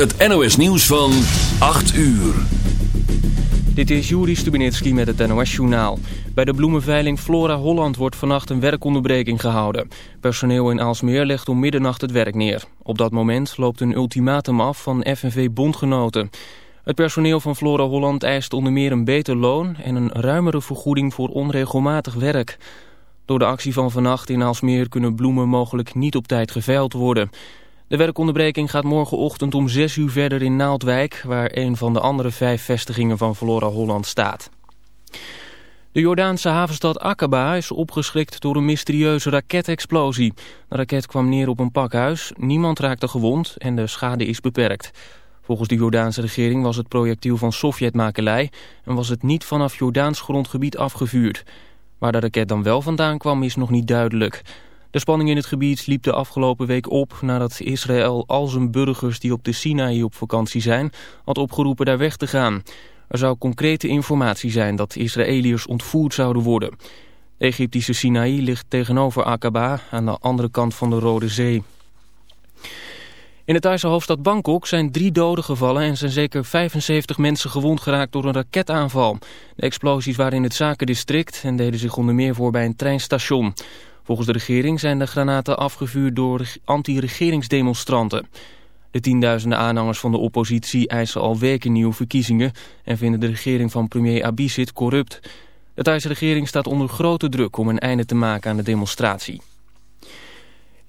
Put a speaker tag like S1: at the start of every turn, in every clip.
S1: het NOS nieuws van 8 uur.
S2: Dit is Juri Stubinitski met het NOS-journaal. Bij de bloemenveiling Flora Holland wordt vannacht een werkonderbreking gehouden. Personeel in Aalsmeer legt om middernacht het werk neer. Op dat moment loopt een ultimatum af van FNV-bondgenoten. Het personeel van Flora Holland eist onder meer een beter loon... en een ruimere vergoeding voor onregelmatig werk. Door de actie van vannacht in Aalsmeer kunnen bloemen mogelijk niet op tijd geveild worden... De werkonderbreking gaat morgenochtend om 6 uur verder in Naaldwijk... waar een van de andere vijf vestigingen van Flora Holland staat. De Jordaanse havenstad Aqaba is opgeschrikt door een mysterieuze raketexplosie. De raket kwam neer op een pakhuis, niemand raakte gewond en de schade is beperkt. Volgens de Jordaanse regering was het projectiel van Sovjetmakelij... en was het niet vanaf Jordaans grondgebied afgevuurd. Waar de raket dan wel vandaan kwam is nog niet duidelijk... De spanning in het gebied liep de afgelopen week op nadat Israël al zijn burgers die op de Sinaï op vakantie zijn had opgeroepen daar weg te gaan. Er zou concrete informatie zijn dat Israëliërs ontvoerd zouden worden. De Egyptische Sinaï ligt tegenover Aqaba aan de andere kant van de Rode Zee. In de Thaise hoofdstad Bangkok zijn drie doden gevallen en zijn zeker 75 mensen gewond geraakt door een raketaanval. De explosies waren in het zakendistrict en deden zich onder meer voor bij een treinstation. Volgens de regering zijn de granaten afgevuurd door anti-regeringsdemonstranten. De tienduizenden aanhangers van de oppositie eisen al weken nieuwe verkiezingen... en vinden de regering van premier Abisit corrupt. De Thaise regering staat onder grote druk om een einde te maken aan de demonstratie.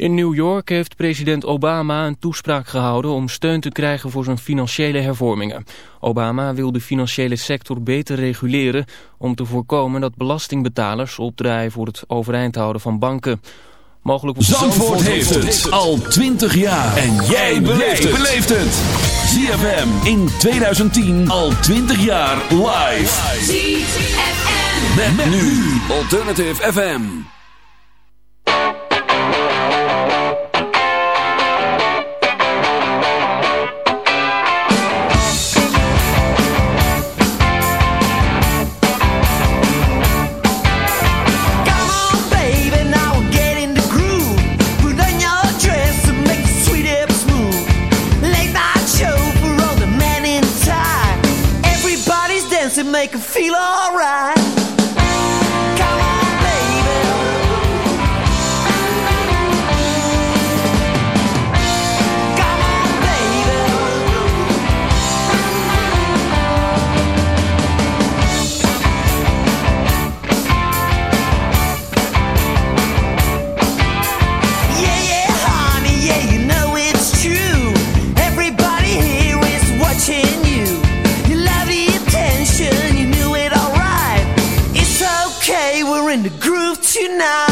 S2: In New York heeft president Obama een toespraak gehouden om steun te krijgen voor zijn financiële hervormingen. Obama wil de financiële sector beter reguleren om te voorkomen dat belastingbetalers opdraaien voor het overeind houden van banken.
S1: Mogelijk... Zandvoort, heeft het al 20 jaar en jij beleeft het. ZFM in 2010 al 20 jaar live. ZFM met nu Alternative FM.
S3: Make her feel alright. now.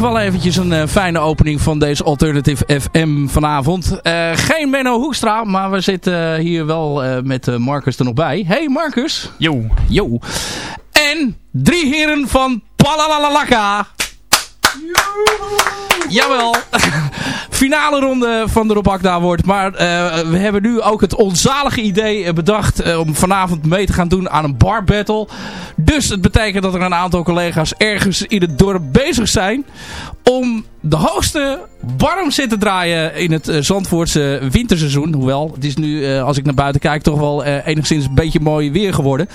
S3: Wel eventjes een fijne opening van deze Alternative FM vanavond. geen Menno Hoekstra, maar we zitten hier wel met Marcus er nog bij. Hey Marcus.
S4: Yo.
S3: Yo. En drie heren van Palalalaka. Jawel. Finale ronde van de Rob Akda wordt. Maar uh, we hebben nu ook het onzalige idee eh, bedacht uh, om vanavond mee te gaan doen aan een bar battle. Dus het betekent dat er een aantal collega's ergens in het dorp bezig zijn om de hoogste barm zitten draaien in het Zandvoortse winterseizoen. Hoewel, het is nu, als ik naar buiten kijk, toch wel enigszins een beetje mooi weer geworden.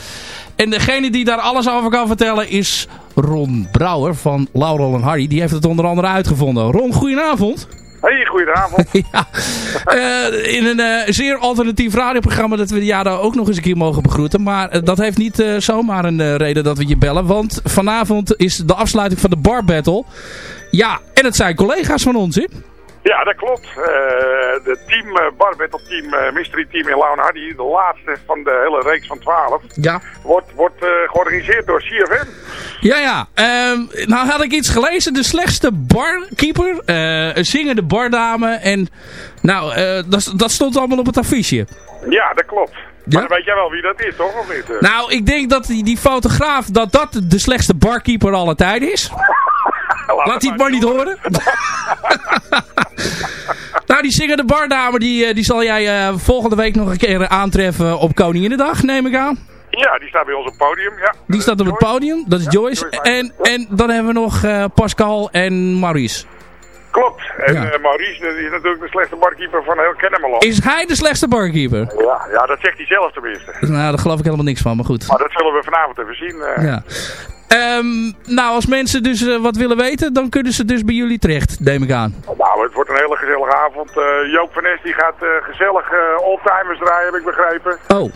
S3: En degene die daar alles over kan vertellen is Ron Brouwer van Laurel en Harry. Die heeft het onder andere uitgevonden. Ron, goedenavond.
S5: Hey, goedenavond.
S3: ja, uh, in een uh, zeer alternatief radioprogramma dat we de jaren ook nog eens een keer mogen begroeten. Maar uh, dat heeft niet zomaar een reden dat we je bellen. Want vanavond is de afsluiting van de Bar Battle. Ja, en het zijn collega's van ons, hè?
S5: Ja, dat klopt. Uh, de team, uh, Bar Battle Team, uh, Mystery Team in Laun Hardy, de laatste van de hele reeks van 12,
S3: ja.
S5: wordt, wordt georganiseerd door CFM.
S3: Ja, ja. Ehm, nou had ik iets gelezen. De slechtste barkeeper, een zingende bardame en nou, dat, dat stond allemaal op het affiche.
S5: Ja, dat klopt. Ja? Maar weet jij wel wie dat is, toch? Of niet?
S3: Nou, ik denk dat die, die fotograaf, dat dat de slechtste barkeeper alle tijden is. Laat hij het maar niet horen. nou, die zingende bardame, die, die zal jij uh, volgende week nog een keer aantreffen op Koninginnedag, neem ik aan.
S5: Ja, die staat bij ons op het podium, ja.
S3: Die staat op het podium, dat is ja, Joyce. En, en dan hebben we nog uh, Pascal en Maurice.
S5: Klopt. En ja. uh, Maurice is natuurlijk de slechtste barkeeper van heel Kennemerland.
S3: Is hij de slechtste barkeeper?
S5: Ja, ja, dat zegt hij zelf tenminste.
S3: Nou, daar geloof ik helemaal niks van, maar goed.
S5: Maar dat zullen we vanavond even zien. Uh.
S3: Ja. Um, nou, als mensen dus uh, wat willen weten, dan kunnen ze dus bij jullie terecht, neem ik aan.
S5: Nou, het wordt een hele gezellige avond. Uh, Joop van Nes die gaat uh, gezellig oldtimers draaien, heb ik begrepen.
S3: Oh.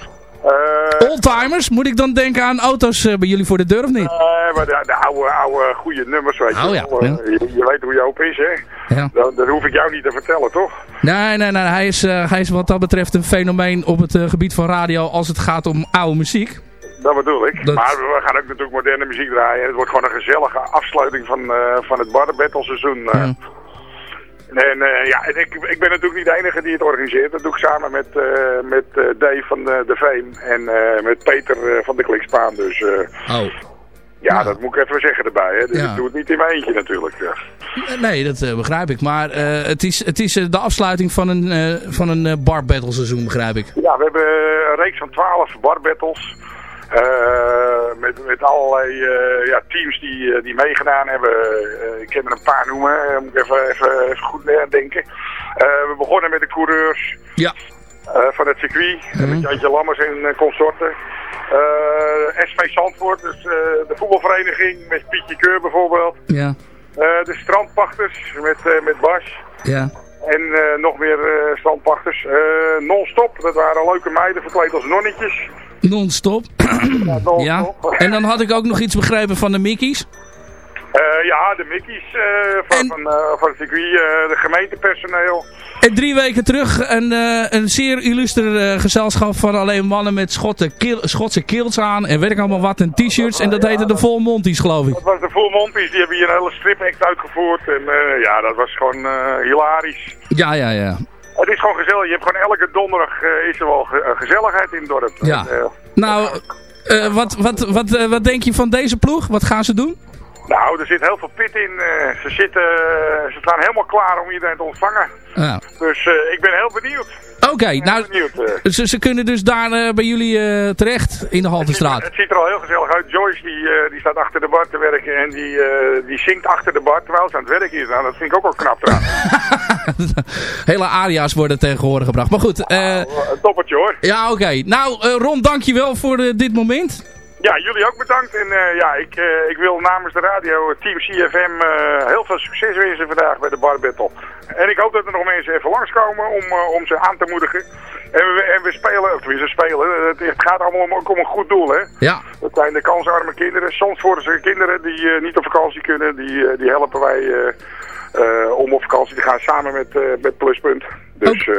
S3: Oldtimers? Moet ik dan denken aan auto's bij jullie voor de deur of niet?
S5: Nee, maar de, de, oude, oude goede nummers, weet
S3: oh,
S5: je
S3: ja. ja.
S5: Je, je, weet hoe Joop is, hè?
S3: Ja.
S5: Dat, dat, hoef ik jou niet te vertellen, toch?
S3: Nee, nee, nee. Hij is, hij is wat dat betreft een fenomeen op het gebied van radio als het gaat om oude muziek.
S5: Dat bedoel ik. Dat... Maar we gaan ook natuurlijk moderne muziek draaien. Het wordt gewoon een gezellige afsluiting van, uh, van het Bar Battle seizoen. Uh. Ja. En uh, ja, en ik, ik ben natuurlijk niet de enige die het organiseert. Dat doe ik samen met, met Dave van de, de Veem en met Peter van de Klikspaan. Dus
S3: oh.
S5: ja, dat moet ik even zeggen erbij. Hè. Dus ja. ik doe het niet in mijn eentje natuurlijk.
S3: Nee, dat begrijp ik. Maar het is, het is de afsluiting van een, van een bar battle seizoen, begrijp ik.
S5: Ja, we hebben een reeks van 12 bar battles. Uh, met, met allerlei uh, ja, teams die, uh, die meegedaan hebben. ik kan er een paar noemen, moet ik even, even, even goed denken. we begonnen met de coureurs
S3: ja.
S5: van het circuit. Mm -hmm. Met Jantje Lammers en consorten. SV Zandvoort, dus de voetbalvereniging met Pietje Keur bijvoorbeeld.
S3: Ja.
S5: de strandpachters met, met Bas.
S3: Ja.
S5: En uh, nog meer uh, strandpachters. Uh, Non-stop, dat waren leuke meiden verkleed als nonnetjes.
S3: Non-stop.
S5: ja, non
S3: ja. En dan had ik ook nog iets begrepen van de Mickey's.
S5: Uh, ja, de Mickey's uh, van, en... van, uh, van het circuit, de gemeentepersoneel.
S3: En drie weken terug een, een zeer illuster gezelschap van alleen mannen met Schotte, keel, Schotse kilts aan en werk allemaal wat en t-shirts. En dat heette de Full Monties, geloof ik.
S5: Dat was de Full Monties, die hebben hier een hele strip act uitgevoerd. En ja, dat was gewoon hilarisch.
S3: Ja, ja, ja.
S5: Het is gewoon gezellig. Je hebt gewoon elke donderdag uh, is er wel ge gezelligheid in het dorp.
S3: Ja. En, uh, nou, uh, wat, wat, wat, wat denk je van deze ploeg? Wat gaan ze doen?
S5: Nou, er zit heel veel pit in. ze, zitten, ze staan helemaal klaar om iedereen te ontvangen.
S3: Ja.
S5: Dus ik ben heel benieuwd.
S3: Oké, okay, nou, ze, ze, kunnen dus daar uh, bij jullie uh, terecht in de Haltestraat.
S5: Het, het, ziet er al heel gezellig uit. Joyce die, uh, die staat achter de bar te werken en die, die zingt achter de bar terwijl ze aan het werk is. Nou, dat vind ik ook wel knap eraan.
S3: Hele aria's worden tegenwoordig gebracht. Maar goed.
S5: Uh, toppertje hoor.
S3: Ja, oké. Okay. Nou, Ron, dankjewel voor dit moment.
S5: Ja, jullie ook bedankt. En uh, ja, ik, uh, ik wil namens de radio Team CFM uh, heel veel succes wensen vandaag bij de Bar Battle. En ik hoop dat er nog mensen even langskomen om, om ze aan te moedigen. En we, en we spelen, of tenminste spelen, het, het gaat allemaal om, om, een goed doel, hè.
S3: Ja.
S5: Dat zijn de kansarme kinderen. Soms worden ze kinderen die niet op vakantie kunnen, die, die helpen wij om op vakantie te gaan samen met, met Pluspunt. Dus uh,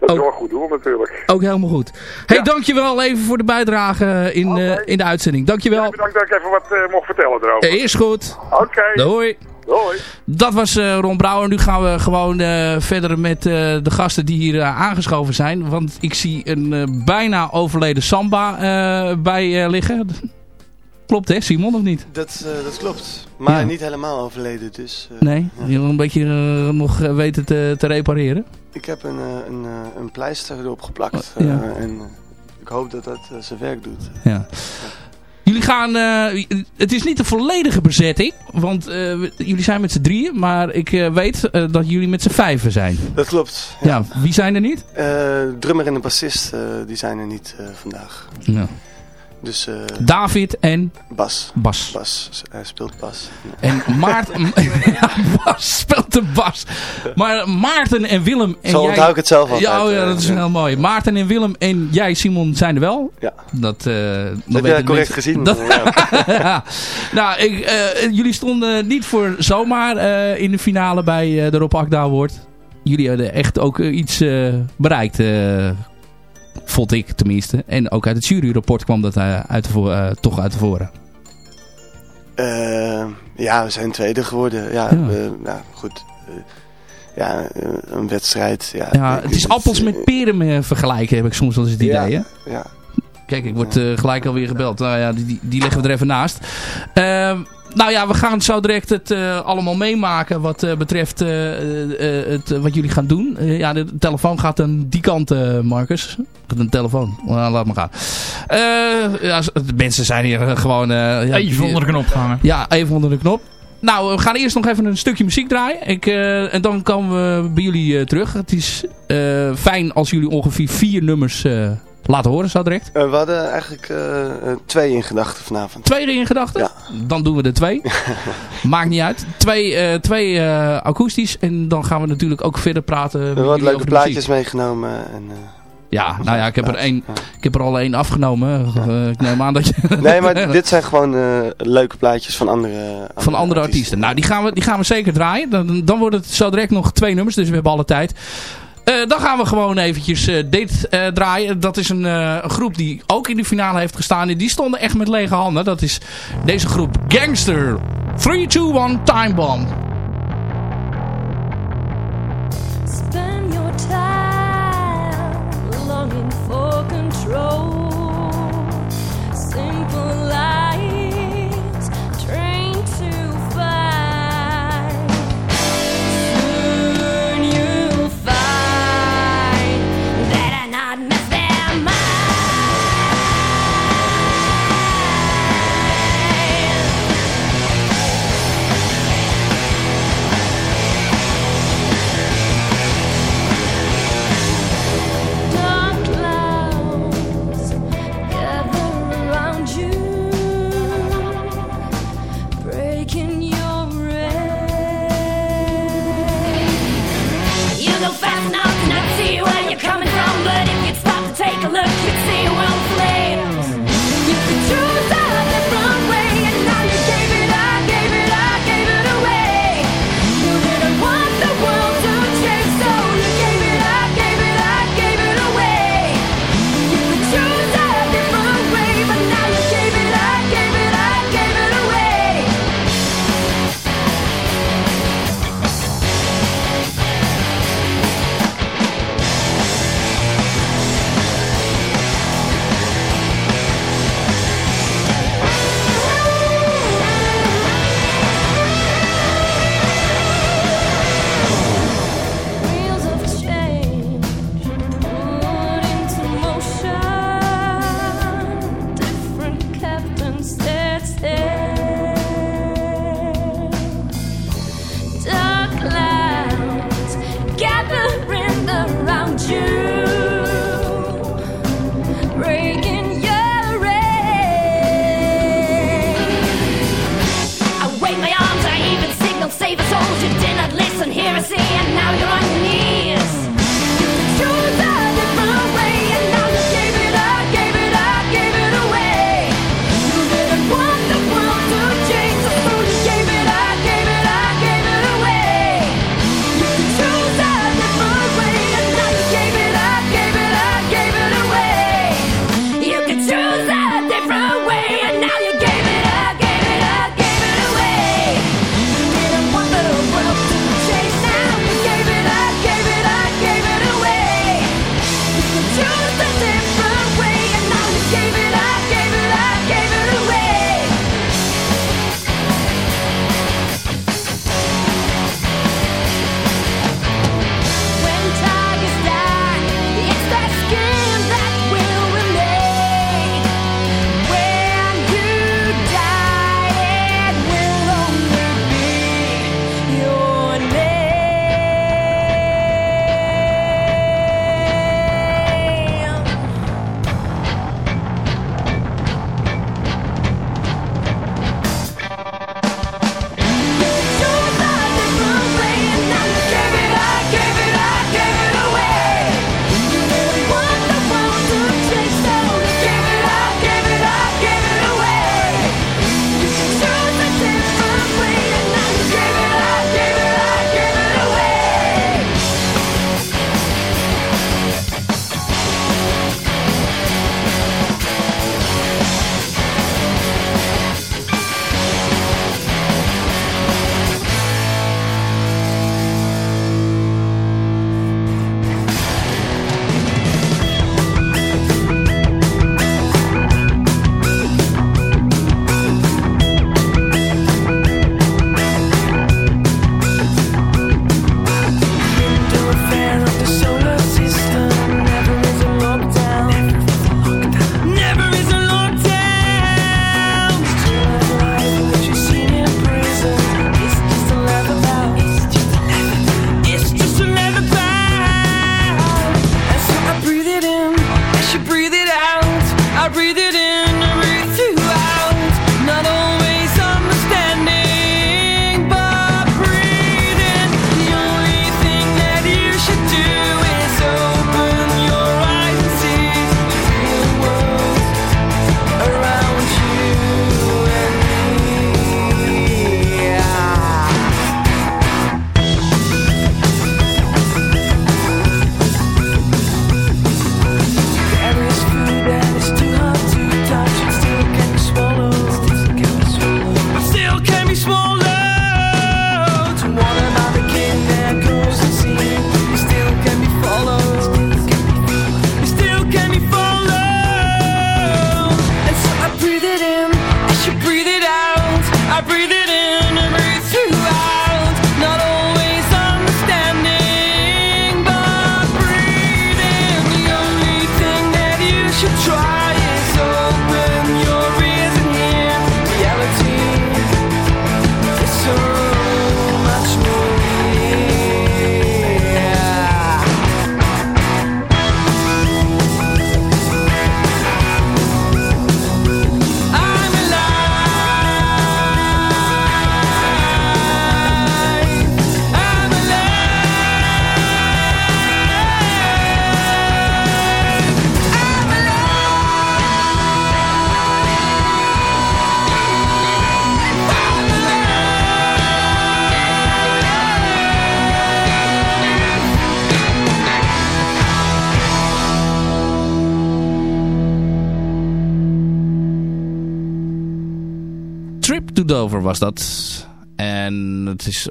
S5: dat is wel een goed doel natuurlijk.
S3: Ook helemaal goed. hey, ja. dankjewel even voor de bijdrage in, okay. in de uitzending. Dankjewel. Ja,
S5: bedankt dat ik even wat mocht vertellen erover.
S3: is goed.
S5: Oké. Okay.
S3: Doei.
S5: Hoi.
S3: Dat was Ron Brouwer. Nu gaan we gewoon verder met de gasten die hier aangeschoven zijn. Want ik zie een bijna overleden Samba bij liggen. Klopt hè, Simon, of niet?
S4: Dat, dat klopt. Maar niet helemaal overleden, dus...
S3: nee, je wil een beetje nog weten te, te repareren?
S4: Ik heb een, een, een pleister erop geplakt. ja. en ik hoop dat dat zijn werk doet.
S3: Ja. Jullie gaan, het is niet de volledige bezetting, want jullie zijn met z'n drieën, maar ik weet dat jullie met z'n vijven zijn.
S4: Dat klopt.
S3: Ja, ja wie zijn er niet?
S4: drummer en de bassist, die zijn er niet vandaag.
S3: Ja.
S4: Dus, uh,
S3: David en?
S4: Bas.
S3: Bas.
S4: Bas. Hij speelt Bas.
S3: En Maarten... ja, Bas speelt de Bas. Maar Maarten en Willem en
S4: Zo
S3: jij...
S4: onthoud ik het zelf altijd.
S3: Ja, oh ja dat is heel mooi. Maarten en Willem en jij, Simon, zijn er wel.
S4: Ja.
S3: Dat, uh,
S4: dat heb je correct gezien. Dat,
S3: ja. nou, ik, uh, jullie stonden niet voor zomaar in de finale bij de Rob Akda Award. Jullie hadden echt ook iets bereikt Vond ik tenminste. En ook uit het juryrapport kwam dat uh, uit de uh, toch uit de voren.
S4: Uh, ja, we zijn tweede geworden. Ja, ja. We, nou, goed. ja, een wedstrijd. Ja,
S3: ja het is appels met peren vergelijken, heb ik soms wel eens het idee.
S4: Ja, ja.
S3: Kijk, ik word gelijk alweer gebeld. Nou ja, die, die leggen we er even naast. Ehm, nou ja, we gaan zo direct het uh, allemaal meemaken wat uh, betreft het, wat jullie gaan doen. ja, de telefoon gaat aan die kant, Marcus. Een telefoon. Nou, laat maar gaan. ja, de mensen zijn hier gewoon... Ja,
S6: even onder de knop gaan.
S3: Ja, even onder de knop. Nou, we gaan eerst nog even een stukje muziek draaien. Ik, en dan komen we bij jullie terug. Het is fijn als jullie ongeveer vier nummers laten horen zo direct?
S4: Uh, we hadden eigenlijk uh, twee in gedachten vanavond.
S3: Twee in gedachten?
S4: Ja.
S3: Dan doen we er twee. Maakt niet uit. Twee, uh, twee akoestisch. En dan gaan we natuurlijk ook verder praten. We
S4: hebben wat leuke plaatjes meegenomen. En,
S3: ja, nou ja, ik heb, er één, ik heb er al één afgenomen. Ja. ik neem aan dat je...
S4: nee, maar dit zijn gewoon leuke plaatjes van andere, andere
S3: Van andere artiesten. artiesten. Nou, die gaan, we, die gaan we zeker draaien. Dan, dan wordt het zo direct nog twee nummers. Dus we hebben alle tijd. Uh, dan gaan we gewoon eventjes uh, dit uh, draaien. Dat is een, een, groep die ook in de finale heeft gestaan. En die stonden echt met lege handen. Dat is deze groep Gangster. 3, 2, 1, Time Bomb. Spend your time longing for control.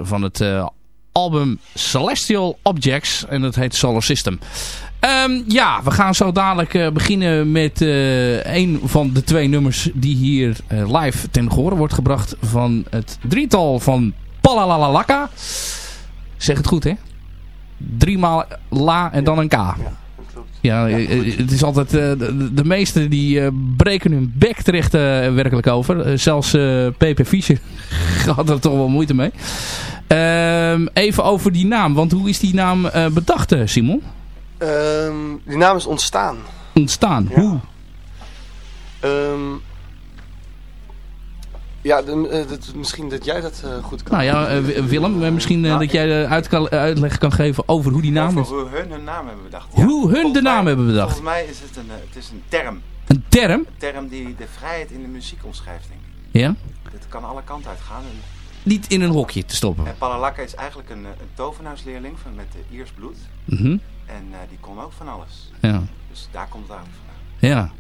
S3: Van het uh, album Celestial Objects. En dat heet Solar System. Um, ja, we gaan zo dadelijk uh, beginnen met uh, een van de twee nummers die hier live ten gehore wordt gebracht. Van het drietal van Palalalaka. Zeg het goed hè? Driemaal la en dan een K. Ja. Ja, het is altijd... de, de meesten die breken hun bek terecht werkelijk over. zelfs P.P. Fischer had er toch wel moeite mee. Ehm, even over die naam. Want hoe is die naam bedacht, Simon?
S4: Um, die naam is ontstaan.
S3: Ontstaan? Hoe?
S4: Um, ja, de, de, misschien dat jij dat uh, goed kan.
S3: Nou ja, uh, Willem, misschien uh, dat jij uit kan, uitleg kan geven over hoe die naam is.
S6: Hoe hun hun naam hebben bedacht.
S3: Ja. Hoe hun volgens de naam mij, hebben bedacht.
S6: Volgens mij is het een, het is een term.
S3: Een term?
S6: Een term die de vrijheid in de muziek omschrijft, denk ik.
S3: Ja?
S6: Het kan alle kanten uitgaan. En,
S3: Niet in een hokje te stoppen.
S6: En Palalakka is eigenlijk een, een tovenaarsleerling van, met Iers bloed.
S3: Mhm.
S6: En uh, die kon ook van alles.
S3: Ja.
S6: Dus daar komt het eigenlijk vandaan.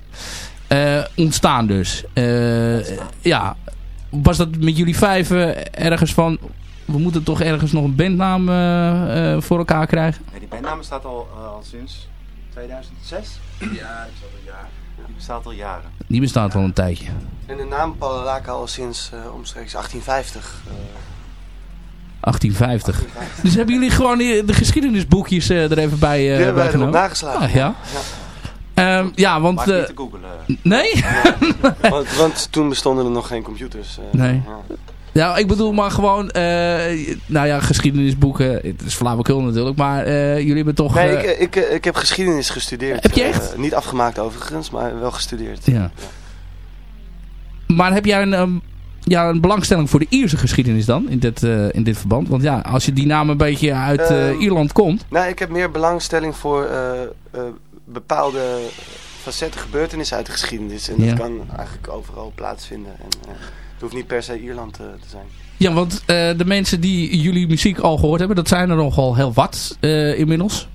S3: Ja. Uh, ontstaan dus. Uh, ontstaan. Ja. Was dat met jullie vijf ergens van... We moeten toch ergens nog een bandnaam voor elkaar krijgen?
S6: Nee, die bandnaam bestaat al, al sinds 2006. Ja, die bestaat al jaren. Die bestaat al jaren.
S3: Die bestaat al een tijdje.
S4: En de naam Palalaka al sinds omstreeks 1850.
S3: 1850. 1850. Dus hebben jullie gewoon de geschiedenisboekjes uh, er even bij, uh,
S4: Die hebben wij erop nageslagen.
S3: Ah, ja. ja. Um, ja, want...
S6: Maar
S3: uh,
S6: niet te googlen.
S3: Nee?
S4: nee. want, want, toen bestonden er nog geen computers.
S3: nee. Ja. Ja, ik bedoel maar gewoon, nou ja, geschiedenisboeken, het is flauwekul natuurlijk, maar jullie hebben toch...
S4: Nee, ik, ik, ik heb geschiedenis gestudeerd.
S3: Heb je echt?
S4: niet afgemaakt overigens, maar wel gestudeerd.
S3: Ja. ja. Maar heb jij een... Um, ja, een belangstelling voor de Ierse geschiedenis dan, in dit, uh, in dit verband? Want ja, als je die naam een beetje uit uh, uh, Ierland komt...
S4: Nou, ik heb meer belangstelling voor bepaalde facetten, gebeurtenissen uit de geschiedenis. En ja. dat kan eigenlijk overal plaatsvinden. En, het hoeft niet per se Ierland te zijn.
S3: Ja, want de mensen die jullie muziek al gehoord hebben, dat zijn er nogal heel wat inmiddels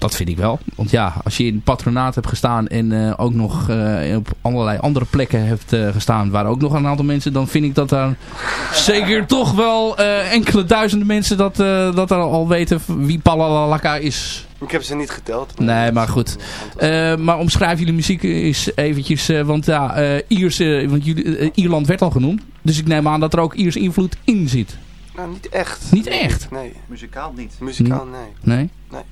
S3: dat vind ik wel. Want ja, als je in het patronaat hebt gestaan en ook nog op allerlei andere plekken hebt gestaan waar ook nog een aantal mensen, dan vind ik dat daar zeker toch wel enkele duizenden mensen dat, dat er al weten wie Palalaka is.
S4: Ik heb ze niet geteld.
S3: Maar nee, maar goed. maar omschrijf jullie muziek eens eventjes, want ja, Ierse, want jullie, Ierland werd al genoemd. Dus ik neem aan dat er ook Ierse invloed in zit.
S4: Nou, niet echt.
S3: Niet echt?
S4: Nee.
S6: Muzikaal niet.
S4: Muzikaal, nee.
S3: Nee?
S4: Nee.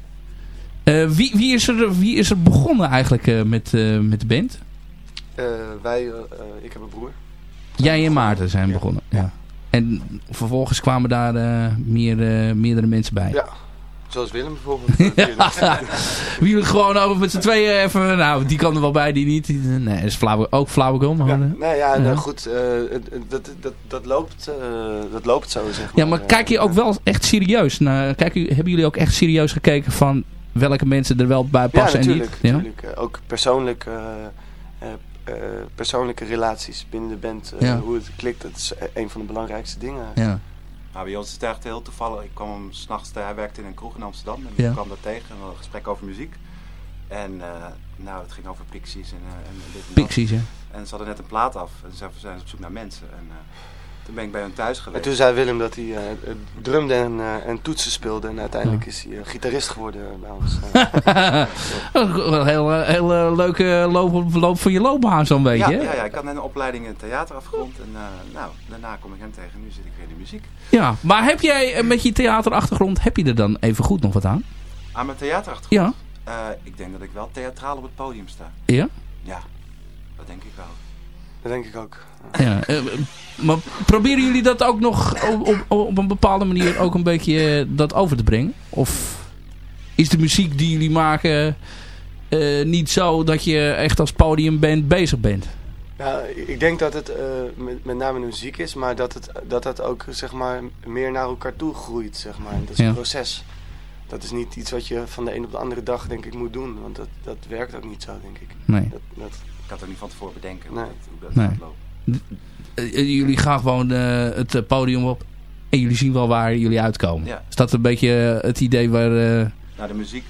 S3: Uh, wie, wie, is er, wie is er begonnen eigenlijk uh, met, uh, met de band?
S4: wij, ik heb een broer.
S3: Jij en Maarten zijn ja. begonnen. Ja. En vervolgens kwamen daar meer, meerdere mensen bij.
S4: Ja, zoals Willem bijvoorbeeld.
S3: ja. Wie gewoon over met z'n tweeën even, nou die kan er wel bij, die niet. Nee, is flauw, ook flauwekul. Maar,
S4: ja, nee, ja, nou, goed, dat, dat, dat, loopt, dat loopt zo zeg maar.
S3: Ja, maar kijk je ook wel echt serieus naar, kijk, hebben jullie ook echt serieus gekeken van welke mensen er wel bij passen en
S4: niet. Ja, natuurlijk. Ook persoonlijk, uh, persoonlijke relaties binnen de band.
S3: ja.
S4: Hoe het klikt, dat is een van de belangrijkste dingen.
S3: Ja.
S6: Bij ons is het echt heel toevallig. Ik kwam hem s'nachts, hij werkte in een kroeg in Amsterdam. En ik kwam daar tegen en we hadden een gesprek over muziek. En nou, het ging over Pixies en, en dit en
S3: Pixies, ja.
S6: En ze hadden net een plaat af. En ze zijn op zoek naar mensen. En, toen ben ik bij hun thuis geweest.
S4: En toen zei Willem dat hij uh, drumde en, uh, en toetsen speelde. En uiteindelijk ja. is hij uh, gitarist geworden bij ons.
S3: een heel, heel leuke loop, loop van je loopbaan zo'n beetje.
S6: Ja, ja, ja, ik had net een opleiding in theater afgerond. En nou, daarna kom ik hem tegen. Nu zit ik weer in de muziek.
S3: Ja, maar heb jij met je theaterachtergrond, heb je er dan even goed nog wat aan?
S6: Aan mijn theaterachtergrond?
S3: Ja.
S6: ik denk dat ik wel theatraal op het podium sta.
S3: Ja?
S6: Ja, dat denk ik wel.
S4: Dat denk ik ook.
S3: Ja, maar proberen jullie dat ook nog op, op, op, een bepaalde manier ook een beetje dat over te brengen? Of is de muziek die jullie maken uh, niet zo dat je echt als podiumband bezig bent?
S4: Ja, ik denk dat het uh, met, met, name de muziek is, maar dat het dat het ook zeg maar meer naar elkaar toe groeit, zeg maar. Dat is ja. een proces. Dat is niet iets wat je van de een op de andere dag denk ik moet doen, want dat, dat werkt ook niet zo, denk ik.
S3: Nee.
S4: Dat, dat...
S6: Ik had er niet van tevoren bedenken
S4: nee.
S6: hoe dat, hoe dat
S3: nee.
S6: gaat lopen.
S3: jullie gaan gewoon uh, het podium op en jullie zien wel waar jullie uitkomen.
S6: Ja.
S3: Is dat een beetje het idee waar... Uh...
S6: Nou, de muziek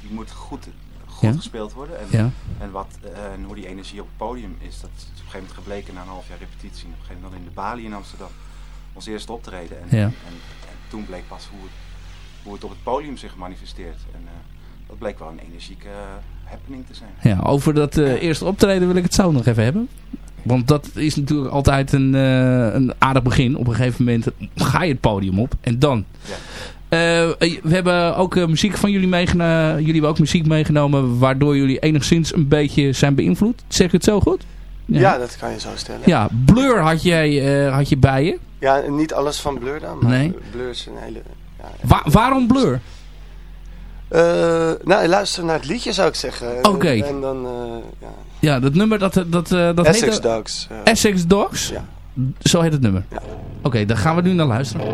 S6: die moet goed, goed gespeeld worden. En, en, wat, en hoe die energie op het podium is, dat is op een gegeven moment gebleken na een half jaar repetitie. Op een gegeven moment in de Bali in Amsterdam, ons eerste optreden. En, en, en, toen bleek pas hoe het, hoe het op het podium zich manifesteert. En dat bleek wel een energieke happening te zijn.
S7: Ja, over dat eerste optreden wil ik het zo nog even hebben. Want dat is natuurlijk altijd een, uh, een aardig begin. Op een gegeven moment ga je het podium op. En dan. Ja. Uh, we hebben ook uh, muziek van jullie meegenomen. Jullie hebben ook muziek meegenomen. Waardoor jullie enigszins een beetje zijn beïnvloed. Zeg ik het zo goed?
S4: Ja, ja dat kan je zo stellen.
S7: Ja, Blur had, jij, had je bij je.
S4: Ja, niet alles van Blur dan. Maar nee. Blur is een hele... Ja,
S7: Wa waarom Blur?
S4: Nou, luister naar het liedje zou ik zeggen.
S7: Oké.
S4: En dan...
S7: ja, ja, dat nummer dat, dat, uh, dat
S4: Essex heet... Dogs.
S7: Essex Dogs?
S4: Ja.
S7: Zo heet het nummer?
S4: Ja.
S7: Oké, okay, daar gaan we nu naar luisteren.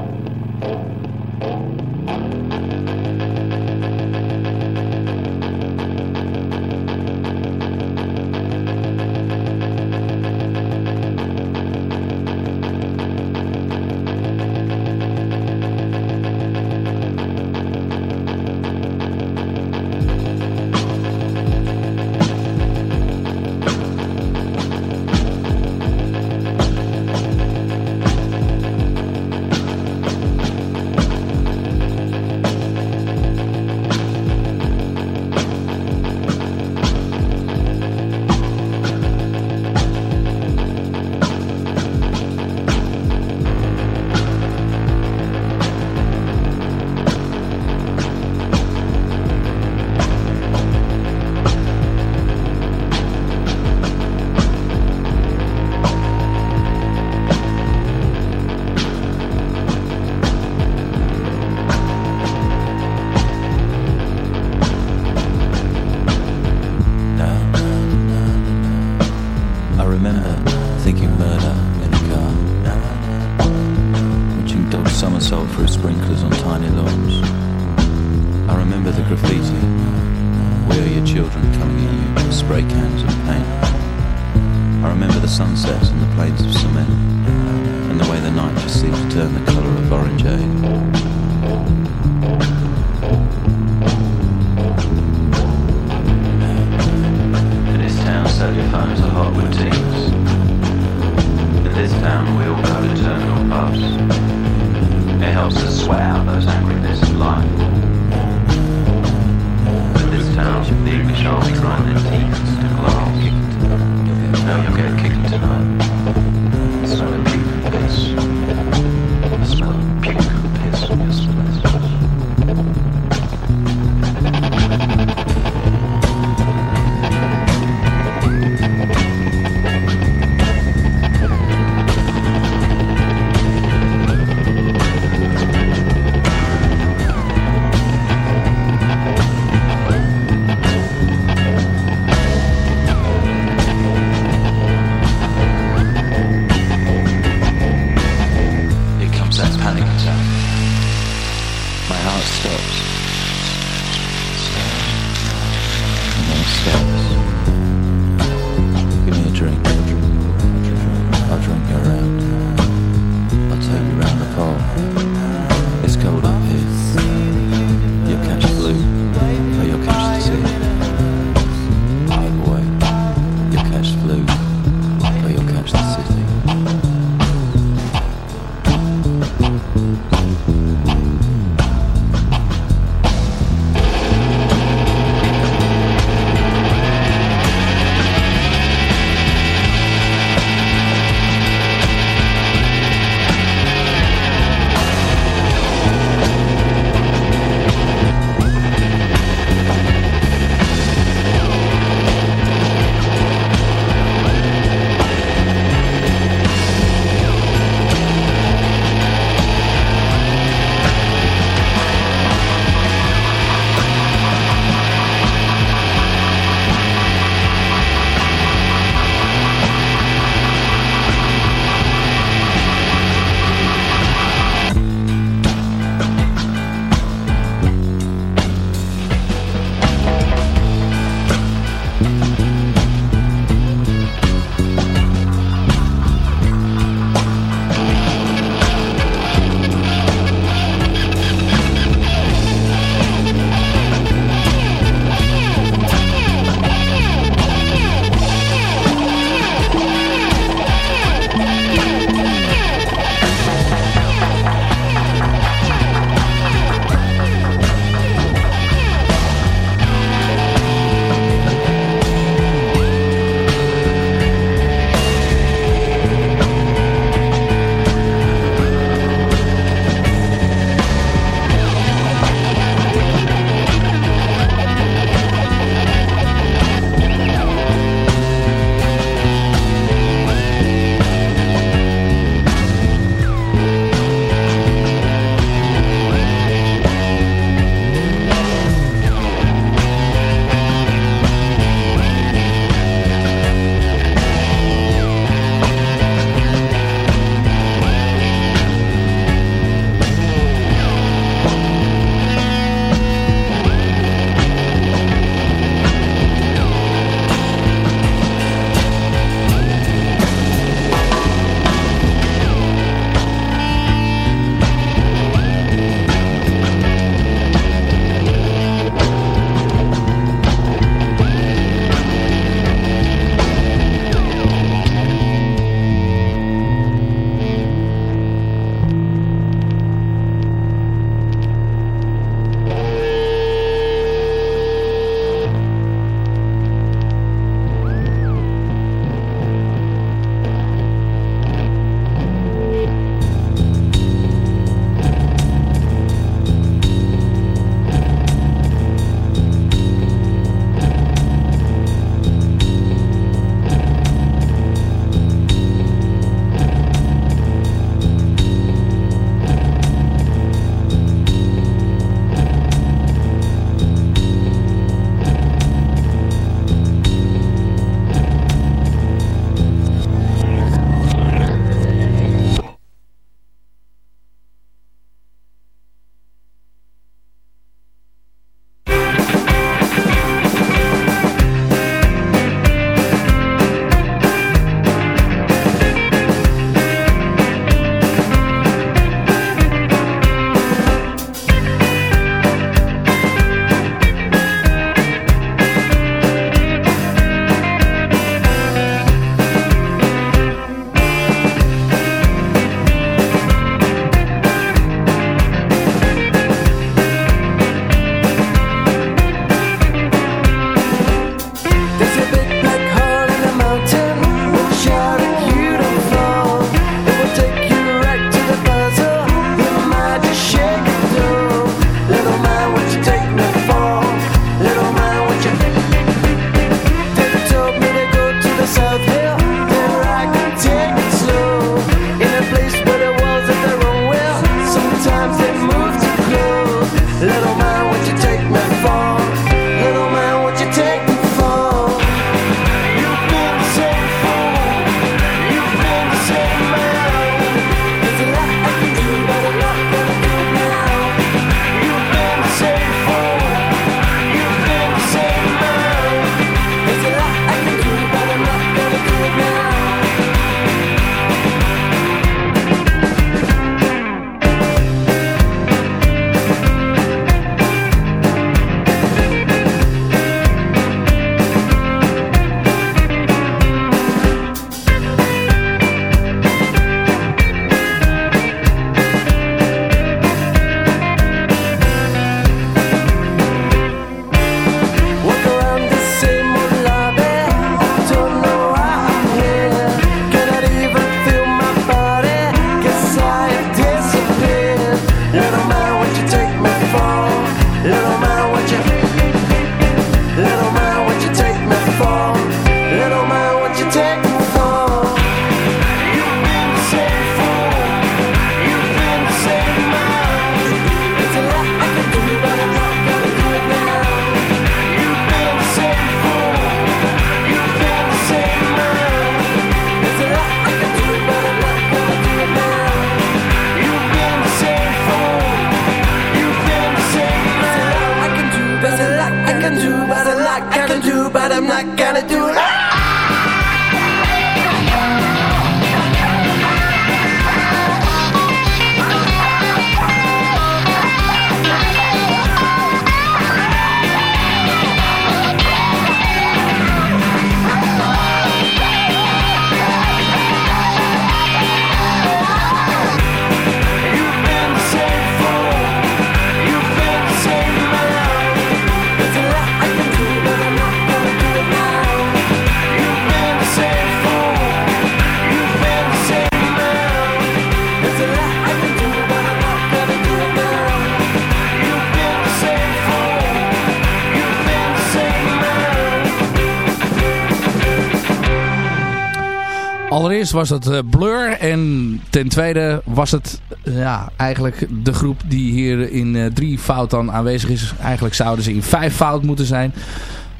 S3: Allereerst was het uh, Blur en ten tweede was het ja, eigenlijk de groep die hier in uh, drie fout dan aanwezig is. Eigenlijk zouden ze in vijf fout moeten zijn.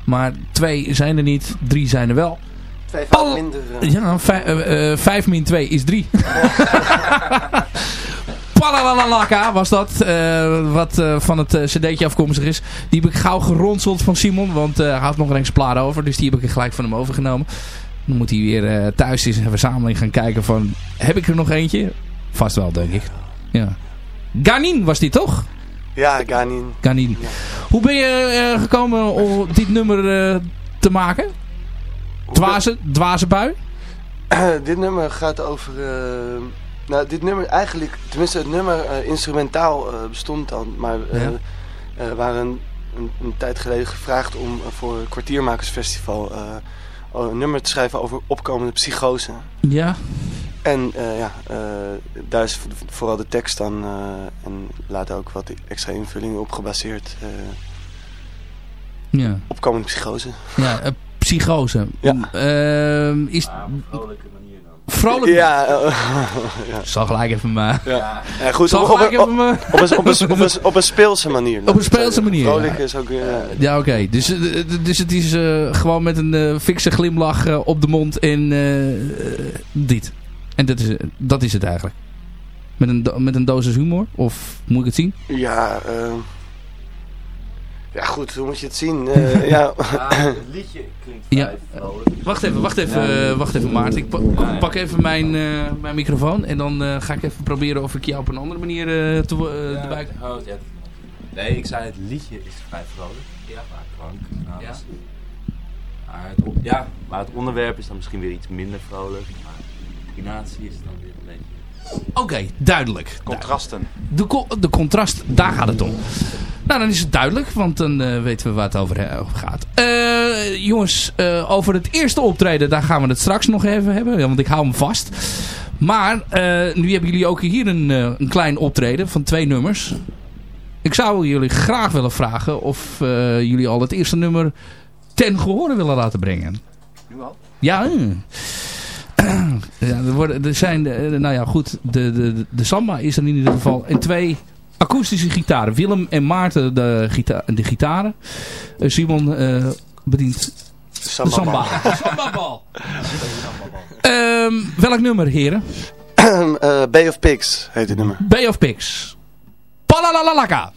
S3: Maar twee zijn er niet, drie zijn er wel.
S4: Twee fout minder.
S3: Uh... Ja, vijf min twee is drie. Palalalaka was dat, wat van het cd'tje afkomstig is. Die heb ik gauw geronseld van Simon, want hij had nog een exemplaar over. Dus die heb ik gelijk van hem overgenomen. Dan moet hij weer uh, thuis is en verzameling gaan kijken van... Heb ik er nog eentje? Vast wel, denk ik. Ja. Ganin was die toch?
S4: Ja, Ganin.
S3: Ganin. Hoe ben je uh, gekomen om dit nummer uh, te maken? Dwaze, dwaze bui?
S4: dit nummer gaat over... nou, dit nummer eigenlijk... Tenminste, het nummer instrumentaal bestond dan. Maar ja. we waren een, een, tijd geleden gevraagd om voor het Kwartiermakersfestival een nummer te schrijven over opkomende psychose.
S3: Ja.
S4: En uh, ja, uh, daar is vooral de tekst dan uh, en later ook wat extra invullingen op gebaseerd.
S3: ja.
S4: Opkomende psychose.
S3: Ja, psychose.
S4: Ja.
S3: is...
S6: Ja, vrolijke manier dan.
S3: Vrolijk?
S4: Ja.
S3: ja. Zal gelijk even maar.
S4: Ja. ja. goed, op, op, op, op, een, op, een, op, een, op een speelse manier.
S3: Op een speelse manier.
S4: Vrolijk is ook... Ja,
S3: ja oké. Okay. Dus, dus het is uh, gewoon met een uh, fikse glimlach uh, op de mond en dit. En dat is, dat is het eigenlijk. Met een, met een dosis humor? Of moet ik het zien?
S4: Ja, ja goed, hoe moet je het zien? Uh, ja.
S6: ja. het liedje klinkt ja.
S3: Wacht even, wacht even, ja. uh, wacht even Maarten. Ik pa ja, pak even mijn, uh, mijn microfoon en dan ga ik even proberen of ik jou op een andere manier te,
S6: ja,
S3: erbij
S6: kan. Oh, nee, ik zei het liedje is vrij vrolijk. Ja. Maar klank. Nou, ja. Maar het, ja, maar het onderwerp is dan misschien weer iets minder vrolijk. Maar de combinatie is dan weer een beetje...
S3: Oké, okay, duidelijk.
S6: Contrasten.
S3: De, de contrast, daar gaat het om. Nou, dan is het duidelijk, want dan uh, weten we waar het over, uh, over gaat. Uh, jongens, over het eerste optreden, daar gaan we het straks nog even hebben, want ik hou hem vast. Maar nu hebben jullie ook hier een, een klein optreden van twee nummers. Ik zou jullie graag willen vragen of jullie al het eerste nummer ten gehore willen laten brengen.
S6: Nu al?
S3: Ja, ja er, worden, er zijn, nou ja goed, de, de, de samba is er in ieder geval. En twee akoestische gitaren. Willem en Maarten de, gita de gitaren. Simon bedient
S4: Samba. Samba.
S3: Sambabal. um, welk nummer, heren?
S4: uh, Bay of Pigs heet het nummer.
S3: Bay of Pigs. Palalalaka.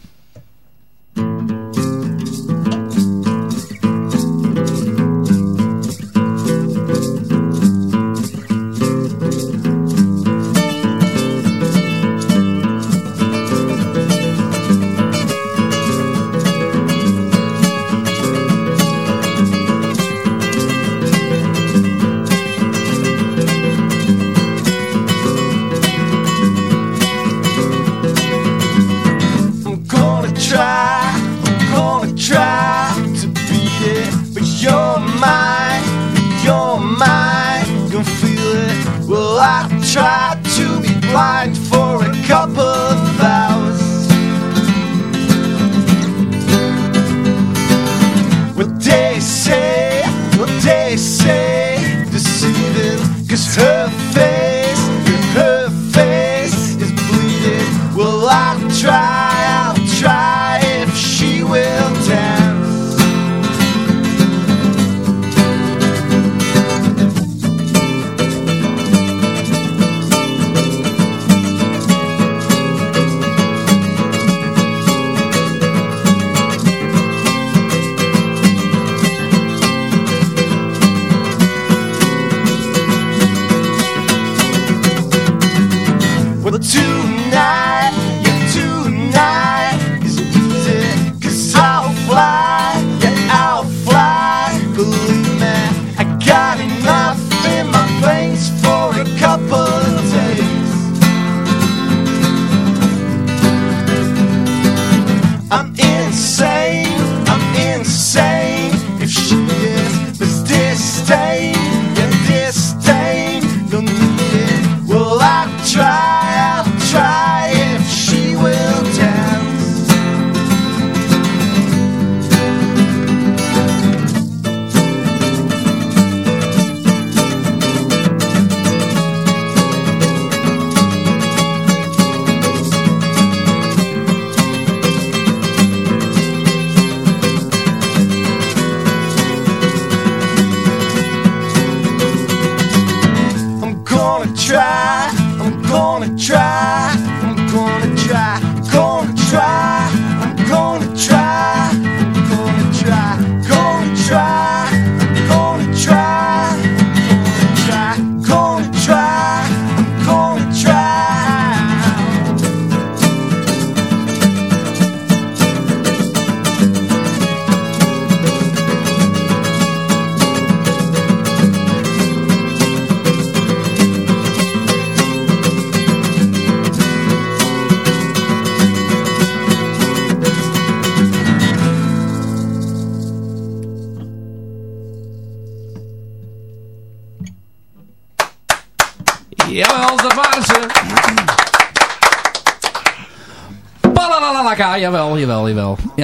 S3: Jawel,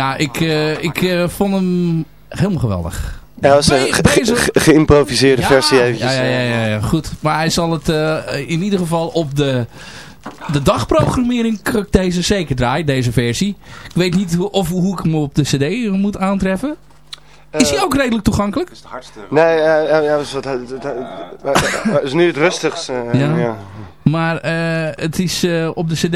S3: Ja, ik, uh, ik uh, vond hem helemaal geweldig.
S4: Ja, dat was een ge geïmproviseerde versie eventjes.
S3: Ja, ja, ja, ja, goed. Maar hij zal het uh, in ieder geval op de, de dagprogrammering deze zeker draaien, deze versie. Ik weet niet hoe, of, hoe ik hem op de cd moet aantreffen. Is hij ook redelijk toegankelijk?
S4: Is het hardste. Nee, ja, ja, ja, is, wat, het is nu het rustigst. ja. ja.
S3: Maar het is op de cd,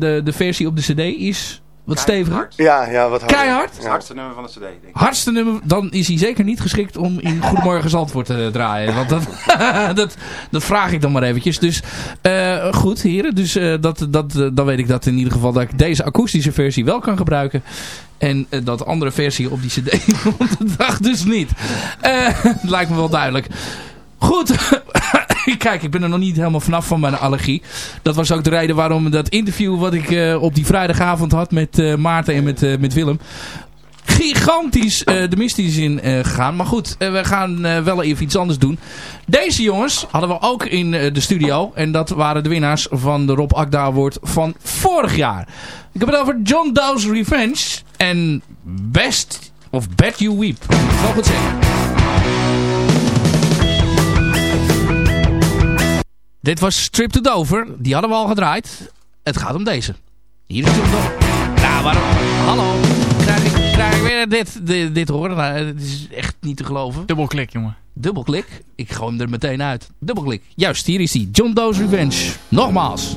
S3: de, de versie op de cd is wat steviger?
S4: Ja, ja, wat harder.
S3: Keihard?
S6: Het hardste nummer van de cd, denk ik.
S3: Hardste nummer, dan is hij zeker niet geschikt om in Goedemorgen Zandvoort te draaien. Want dat, dat, dat vraag ik dan maar eventjes. Dus uh, goed, heren. Dus uh, dat, dat, uh, dan weet ik dat in ieder geval dat ik deze akoestische versie wel kan gebruiken. En dat andere versie op die cd komt dag dus niet. lijkt me wel duidelijk. Goed, kijk, ik ben er nog niet helemaal vanaf van mijn allergie. Dat was ook de reden waarom dat interview wat ik uh, op die vrijdagavond had met uh, Maarten en met, uh, met Willem gigantisch de mist is in uh, gegaan. Maar goed, we gaan wel even iets anders doen. Deze jongens hadden we ook in de studio. En dat waren de winnaars van de Rob Akda Award van vorig jaar. Ik heb het over John Dow's Revenge. En Best of Bet You Weep. Ik goed zeggen. Dit was Strip to Dover. Die hadden we al gedraaid. Het gaat om deze. Hier is John Dover. waarom? Hallo. Krijg ik, krijg ik weer dit, dit, dit horen? Nou, het is echt niet te geloven.
S8: Dubbelklik, jongen.
S3: Dubbelklik? Ik gooi hem er meteen uit. Dubbelklik. Juist, hier is hij. John Doe's Revenge. Nogmaals.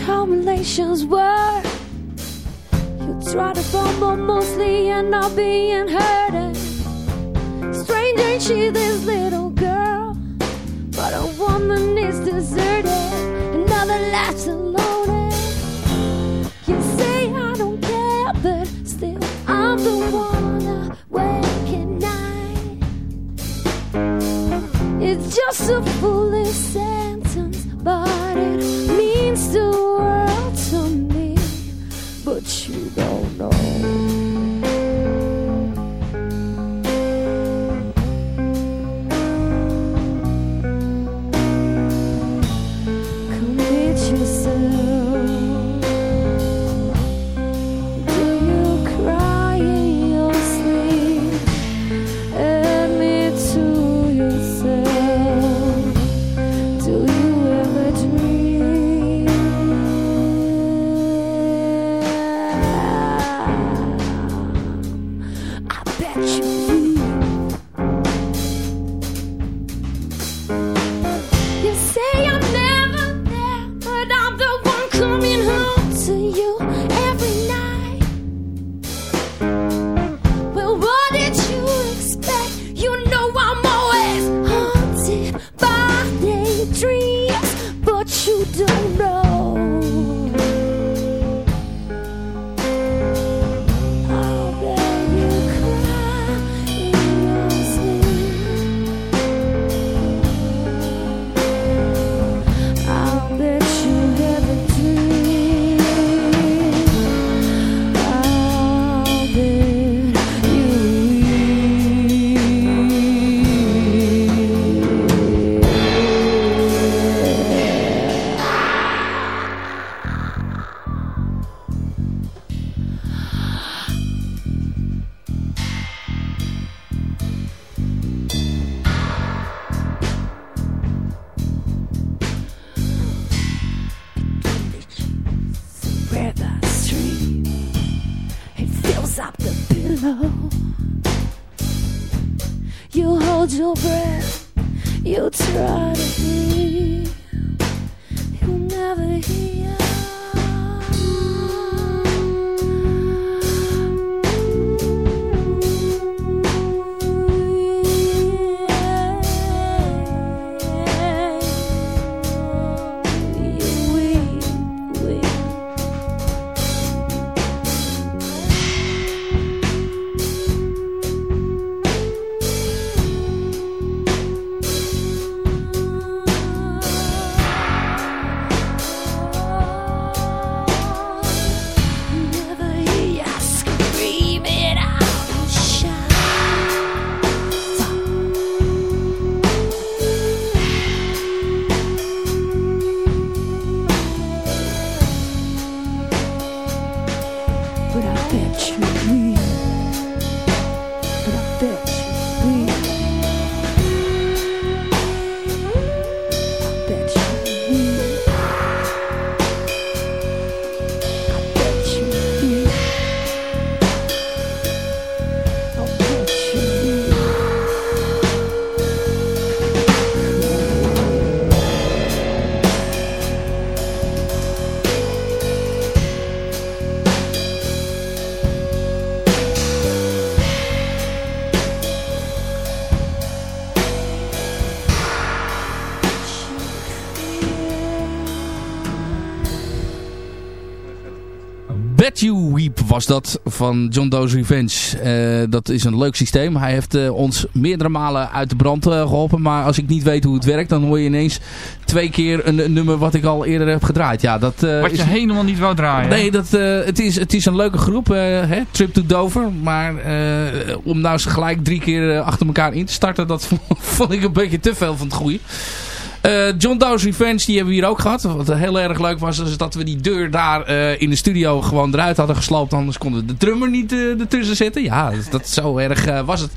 S9: Relations were. You try to fumble mostly and not being hurt. Strange ain't she, this little girl? But a woman is deserted, another left alone. You say I don't care, but still I'm the one awake at night. It's just a foolish sentence, but it means the world to me, but you don't know. Was dat van John Doe's Revenge. Uh, dat is een leuk systeem. Hij heeft uh, ons meerdere malen uit de brand uh, geholpen. Maar als ik niet weet hoe het werkt, dan hoor je ineens twee keer een, een nummer wat ik al eerder heb gedraaid. Ja, dat,
S8: wat je
S3: is...
S8: helemaal niet wou draaien.
S3: Nee, dat, het, is, het is een leuke groep. Hè? Trip to Dover. Maar om nou eens gelijk drie keer achter elkaar in te starten, dat vond ik een beetje te veel van het goede. John Doe's Revenge, die hebben we hier ook gehad. Wat heel erg leuk was, is dat we die deur daar in de studio gewoon eruit hadden gesloopt. Anders konden de drummer niet ertussen zetten. Ja, dat, zo erg was het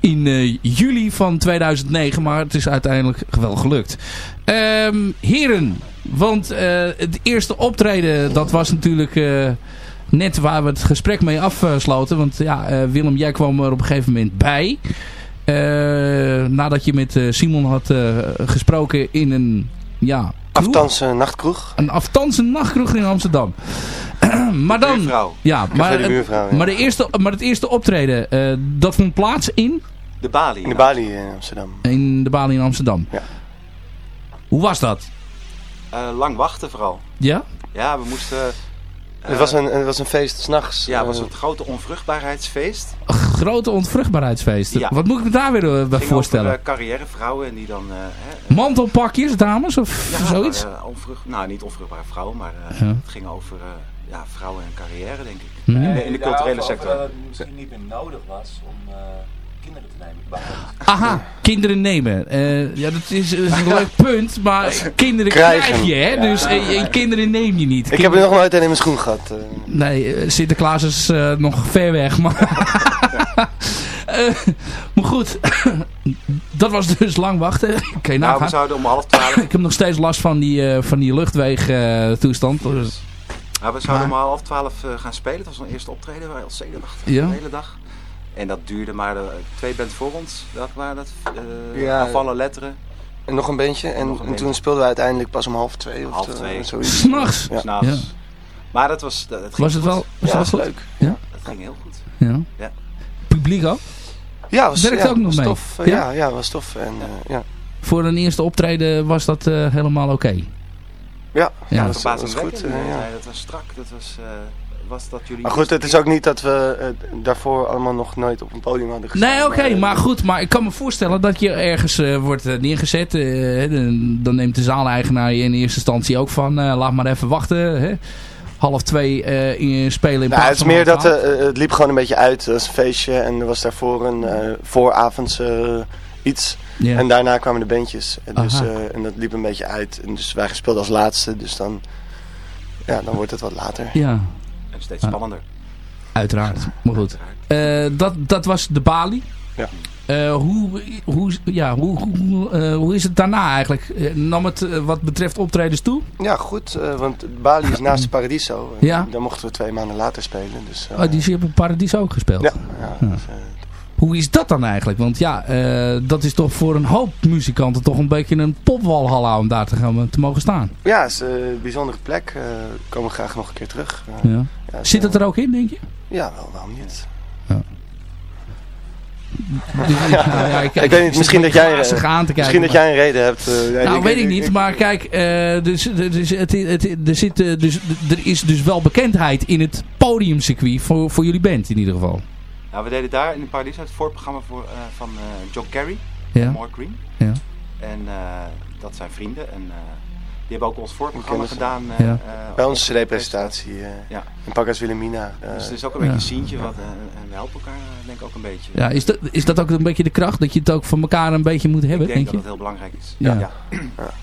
S3: in juli van 2009. Maar het is uiteindelijk wel gelukt. Um, heren, want het eerste optreden, dat was natuurlijk net waar we het gesprek mee afsloten. Want ja, Willem, jij kwam er op een gegeven moment bij. Uh, nadat je met uh, Simon had gesproken in een... Ja,
S4: Aftanse nachtkroeg.
S3: Een aftanse nachtkroeg in Amsterdam. maar dan... Ja, maar,
S4: de
S3: ja. maar, de eerste, maar het eerste optreden, dat vond plaats in...
S6: De Bali.
S4: In de Bali in Amsterdam.
S3: In de Bali in Amsterdam.
S4: Ja.
S3: Hoe was dat?
S6: lang wachten vooral.
S3: Ja?
S6: Ja, we moesten
S4: het, was een, het was een feest s'nachts.
S6: Ja, het was het grote onvruchtbaarheidsfeest.
S3: Een grote onvruchtbaarheidsfeest? Ja. Wat moet ik me daar weer bij voorstellen?
S6: Over, uh, carrièrevrouwen die dan...
S3: Uh, Mantelpakjes, dames of ja, zoiets?
S6: Uh, onvrucht, nou, niet onvruchtbare vrouwen, maar ja. het ging over ja, vrouwen en carrière, denk ik. Mm -hmm. in de culturele sector.
S8: dat het misschien niet meer nodig was om kinderen te nemen.
S3: Aha, kinderen nemen. Uh, ja, dat is, dat is, een leuk punt, maar kinderen krijg je, hè? Dus uh, kinderen neem je niet.
S4: Ik heb er nog nooit een in mijn schoen gehad. Uh.
S3: Nee, Sinterklaas is nog ver weg, maar... maar goed, dat was dus lang wachten.
S6: Okay, nou, we zouden om half twaalf...
S3: ik heb nog steeds last van die, van die luchtweegtoestand.
S6: Dus. Nou, we zouden maar... om half twaalf gaan spelen. Het was een eerste optreden, wij al zenuwachtig ja. de hele dag. En dat duurde maar de, twee bands voor ons. Dat waren dat? Uh, ja, afvallen letteren.
S4: En nog een bandje. En, en toen speelden we uiteindelijk pas om half twee. Of
S6: half twee.
S3: zoiets. S'nachts?
S6: Ja. S'nachts. Ja. Maar dat was... Dat,
S3: was het wel was
S4: ja,
S3: was
S4: leuk.
S3: Ja?
S6: Dat ging heel goed.
S3: Ja.
S6: ja.
S3: Publiek ook?
S4: Ja, was,
S3: Werkt
S4: ja,
S3: ook nog
S4: was
S3: mee?
S4: Tof. Ja, ja, was tof. En, uh, ja.
S3: Voor een eerste optreden was dat uh, helemaal oké? Okay.
S4: Ja,
S6: ja,
S4: dat,
S6: was, was goed. Uh, ja. Dat was strak. Dat was was dat jullie...
S4: Maar goed, het is ook niet dat we uh, daarvoor allemaal nog nooit op een podium hadden gestaan.
S3: Nee, oké, okay, maar, uh, goed. Maar ik kan me voorstellen dat je ergens uh, wordt neergezet. Dan, dan, neemt de zaaleigenaar je in eerste instantie ook van... laat maar even wachten, hè. Half twee in spelen in
S4: nou, Het is meer dat het liep gewoon een beetje uit. Het was een feestje en er was daarvoor een vooravonds iets... Yeah. En daarna kwamen de bandjes. En, dus, en dat liep een beetje uit. En dus wij speelden als laatste. Dus dan, ja, dan wordt het wat later.
S3: Ja,
S6: steeds spannender.
S3: Uiteraard, maar goed. Uh, dat, dat was de Bali.
S4: Ja.
S3: Uh, hoe, hoe, ja, hoe, hoe, uh, hoe is het daarna eigenlijk? nam het wat betreft optredens toe?
S4: Ja, goed. want Bali is naast Paradiso.
S3: Ja.
S4: Daar mochten we twee maanden later spelen. Dus,
S3: oh, die is op Paradiso ook gespeeld?
S4: Ja. ja, ja. Dus,
S3: hoe is dat dan eigenlijk? Want ja, uh, dat is toch voor een hoop muzikanten toch een beetje een popwalhalla om daar te, gaan, te mogen staan.
S4: Ja, het is een bijzondere plek. Uh, komen we graag nog een keer terug.
S3: Uh, ja. Ja, Zit het er ook in, denk je?
S4: Ja, wel, waarom niet?
S3: Ja.
S4: ja, ik, ik, weet niet, misschien dat, jij, misschien dat jij een reden hebt.
S3: Uh, nou, weet ik, niet, maar kijk, uh, dus, dus, het, het, er, zit, dus, er is dus wel bekendheid in het podiumcircuit voor, voor jullie band in ieder geval.
S6: Nou, we deden daar in het Paradise het voorprogramma voor, uh, van uh, John Kerry,
S3: ja.
S6: More Green.
S3: Ja.
S6: En uh, dat zijn vrienden. En hebben ook ons voorprogramma gedaan.
S3: Ja.
S4: Bij onze cd-presentatie
S6: ja.
S4: in Pakhuis Wilhelmina.
S6: dus het is ook een beetje een sientje. Wat, en we helpen elkaar denk ik ook een beetje.
S3: Ja, is, dat, is dat ook een beetje de kracht? Dat je het ook van elkaar een beetje moet hebben,
S6: ik
S3: denk,
S6: denk dat het heel belangrijk is.
S3: Ja. ja.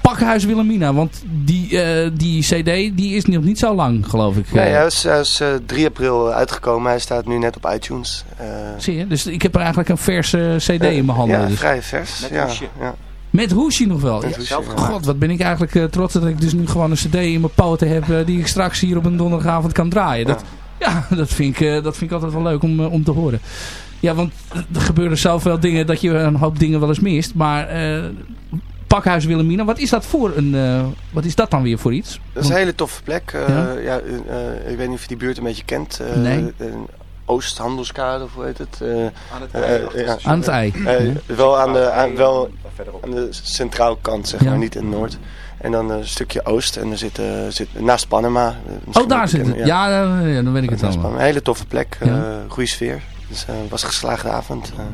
S3: Pakhuis Wilhelmina, want die, uh, die cd die is nog niet zo lang, geloof ik.
S4: Nee, hij is, hij is uh, 3 april uitgekomen. Hij staat nu net op iTunes. Uh,
S3: Zie je? Dus ik heb er eigenlijk een verse cd in mijn handen.
S4: Ja,
S3: dus.
S4: vrij vers.
S6: Met.
S4: Ja.
S3: Met hoesje nog wel. Ja, God, wat ben ik eigenlijk uh, trots dat ik dus nu gewoon een cd in mijn poten heb uh, die ik straks hier op een donderdagavond kan draaien. Dat, ja, dat, vind ik, uh, dat vind ik altijd wel leuk om, om te horen. Ja, want er gebeuren zoveel dingen dat je een hoop dingen wel eens mist. Maar Pakhuis Wilhelmina, wat is dat voor een, wat is dat dan weer voor iets?
S4: Dat is een hele toffe plek. ja? ja ik weet niet of je die buurt een beetje kent.
S3: nee.
S4: Oosthandelskade, of hoe heet het? Uh,
S6: aan het ei.
S4: Uh, ja.
S3: Aan het ei.
S4: Uh, wel aan de, aan, wel aan de centraal kant, zeg
S3: Ja.
S4: maar, niet in het noord. En dan een stukje oost en er zit, uh, zit naast Panama.
S3: Oh, daar zit het. Ja, ja, ja, dan weet ik het
S4: Naast
S3: al.
S4: Panama. Een hele toffe plek,
S3: Ja.
S4: uh, goede sfeer. Dus het was een geslaagde avond. uh.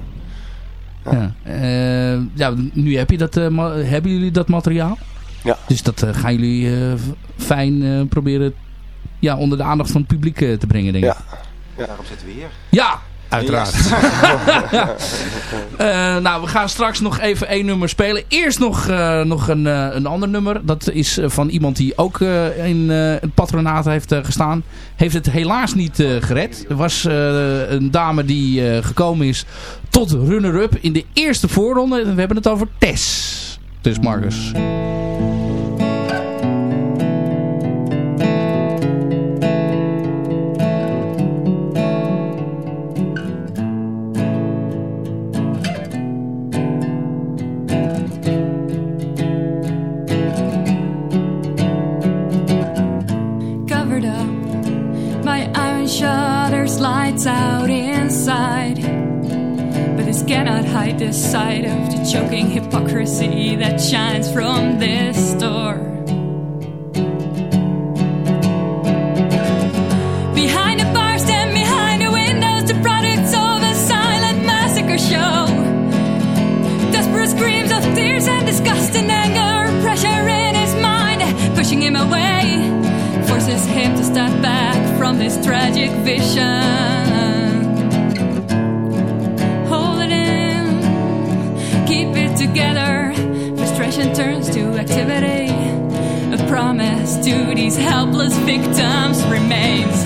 S3: Ja. Eh, ja, nu heb je dat, eh, hebben jullie dat materiaal.
S4: Ja.
S3: Dus dat eh, gaan jullie eh, fijn eh, proberen ja, onder de aandacht van het publiek eh, te brengen, denk ik.
S4: Ja.
S6: Daarom zitten we hier.
S3: Ja, uiteraard. uh, nou, we gaan straks nog even één nummer spelen. Eerst nog, uh, nog een, uh, een ander nummer. Dat is van iemand die ook in het patronaat heeft gestaan. Heeft het helaas niet gered. Er was een dame die gekomen is tot runner-up in de eerste voorronde. We hebben het over Tess. Dus Marcus.
S10: This side of the choking hypocrisy that shines from this door. Behind the bars and behind the windows, the products of a silent massacre show. Desperate screams of tears and disgust and anger, pressure in his mind, pushing him away, forces him to step back from this tragic vision. To these helpless victims remains.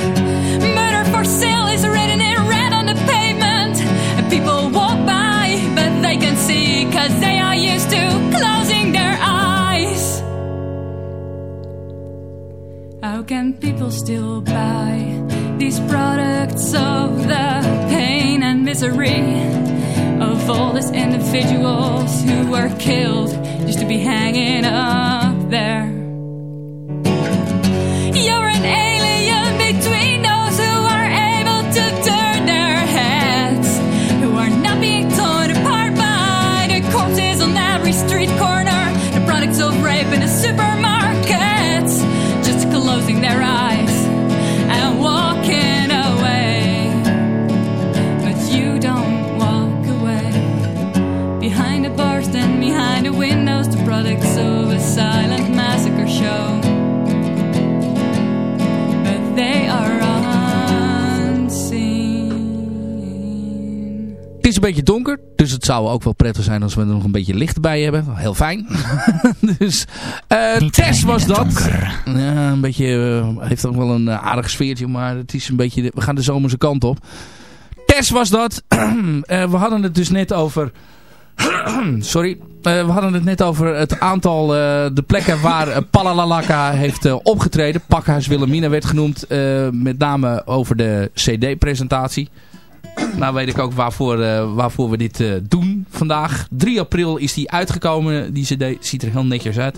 S10: Murder for sale is written in red on the pavement. And people walk by, but they can see, cause they are used to closing their eyes. How can people still buy these products of the pain and misery? of all these individuals who were killed just to be hanging up there.
S3: Beetje donker, dus het zou ook wel prettig zijn als we er nog een beetje licht bij hebben. Heel fijn. dus uh, Tess was dat. Ja, een beetje, uh, heeft ook wel een uh, aardig sfeertje, maar het is een beetje, we gaan de zomerse kant op. Tess was dat. we hadden het dus net over Sorry, uh, we hadden het net over het aantal, uh, de plekken waar uh, Palalalaka heeft opgetreden. Pakhuis Wilhelmina werd genoemd, met name over de cd-presentatie. Nou weet ik ook waarvoor, waarvoor we dit doen vandaag. 3 april is die uitgekomen, die cd ziet er heel netjes uit.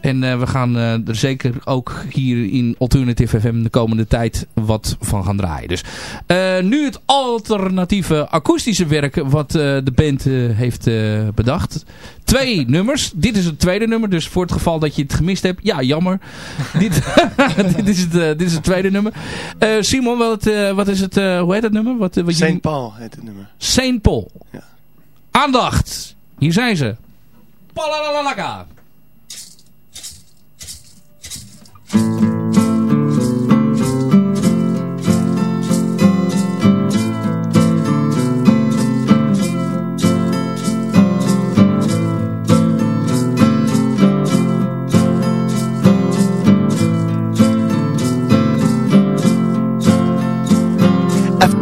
S3: En uh, we gaan uh, er zeker ook hier in Alternative FM de komende tijd wat van gaan draaien. Dus uh, nu het alternatieve akoestische werk wat de band heeft bedacht. Twee nummers. Dit is het tweede nummer. Dus voor het geval dat je het gemist hebt. Ja, jammer. dit, dit, is het, dit is het tweede nummer. Simon, wat, wat is het, hoe heet het nummer? Wat, wat
S4: Saint Paul heet het nummer.
S3: Saint Paul. Ja. Aandacht. Hier zijn ze. Palalalaka.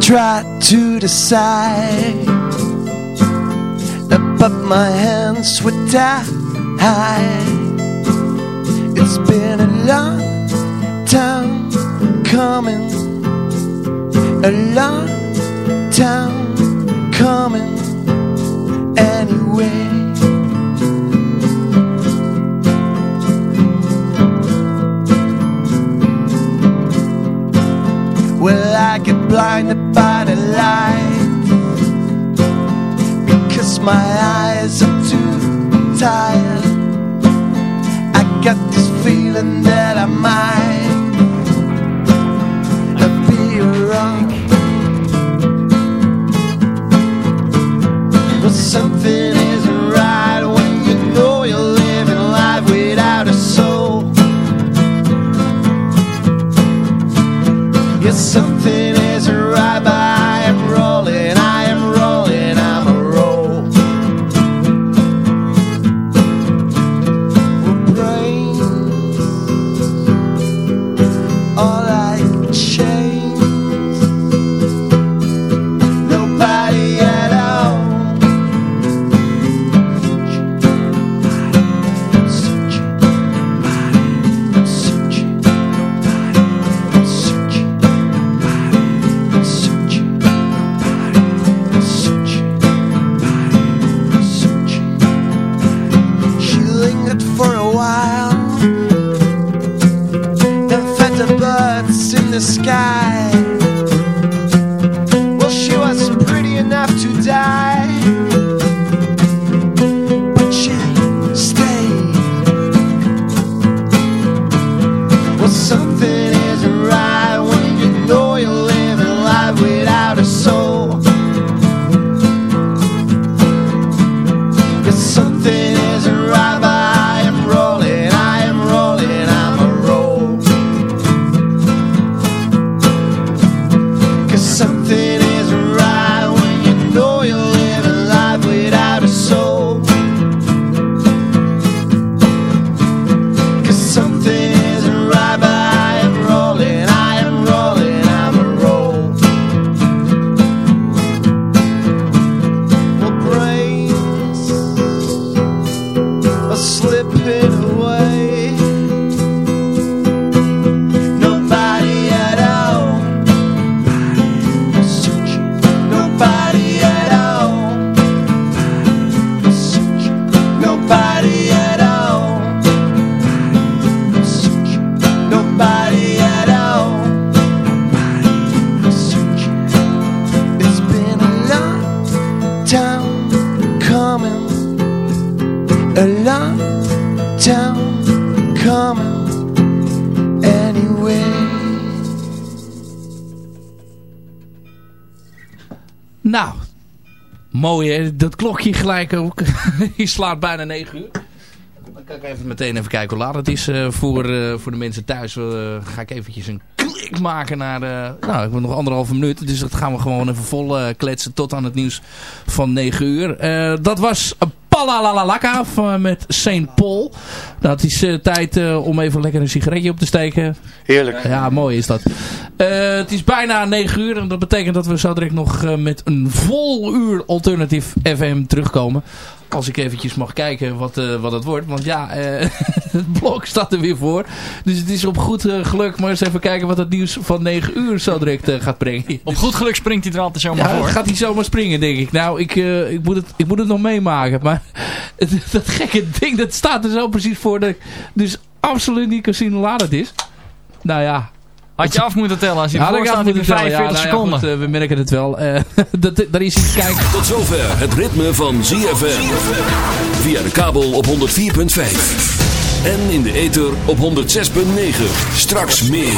S11: Tried to decide, but my hands were tied. It's been a long time coming, a long time coming anyway. Well, I get blinded by the light because my eyes are too tired. I got this feeling that I might
S3: been Dat klokje gelijk ook. Je slaat bijna 9 uur. Dan kan ik even meteen even kijken hoe laat het is uh, voor, uh, voor de mensen thuis. Uh, ga ik eventjes een klik maken naar... nou, ik heb nog anderhalve minuut. Dus dat gaan we gewoon even vol kletsen tot aan het nieuws van 9 uur. dat was Palalalaka met St. Paul. Het is tijd om even lekker een sigaretje op te steken.
S4: Heerlijk.
S3: Ja, mooi is dat. Het is bijna 9 uur en dat betekent dat we zo direct nog met een vol uur Alternative FM terugkomen. Als ik eventjes mag kijken wat, uh, wat het wordt. Want ja, het blok staat er weer voor. Dus het is op goed geluk maar eens even kijken wat het nieuws van 9 uur zo direct gaat brengen.
S12: Op goed geluk springt hij er altijd zomaar
S3: ja,
S12: voor.
S3: gaat hij zomaar springen denk ik. Nou, ik, ik, moet, het, ik moet het nog meemaken. Maar het, dat gekke ding, dat staat er zo precies voor. Dat dus absoluut niet kan zien hoe laat het is. Nou ja,
S12: had je af moeten tellen als je ja, staat in 45 ja, nou seconden.
S3: Ja, goed, uh, we merken het wel. Uh, dat, daar is iets kijken.
S1: Tot zover het ritme van ZFM. Via de kabel op 104.5. En in de ether op 106.9. Straks meer.